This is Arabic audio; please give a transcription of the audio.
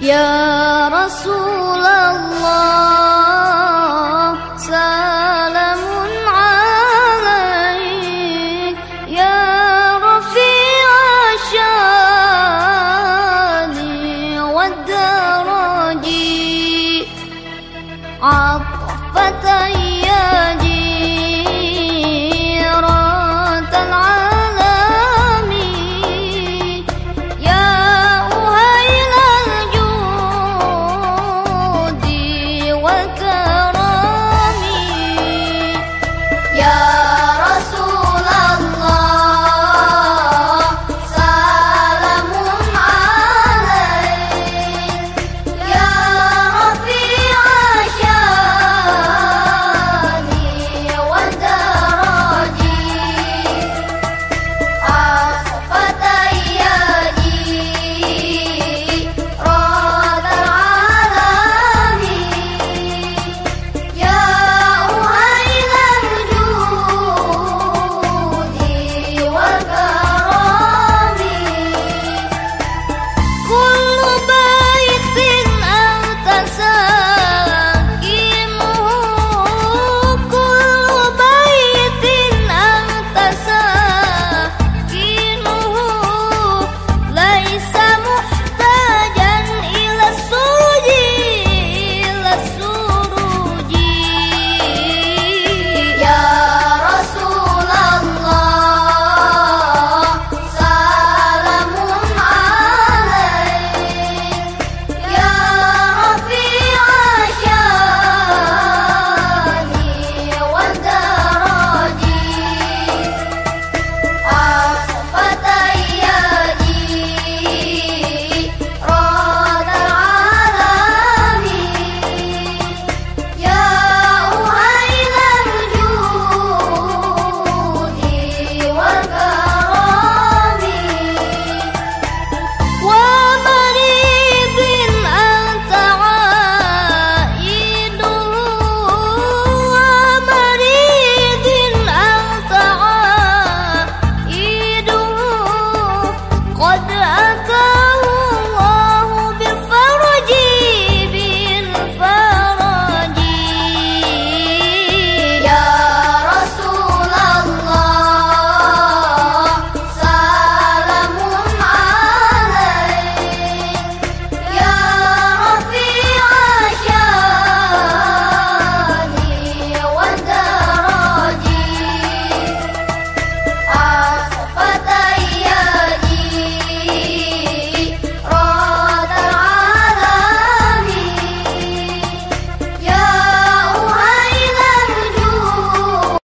يا رسول الله.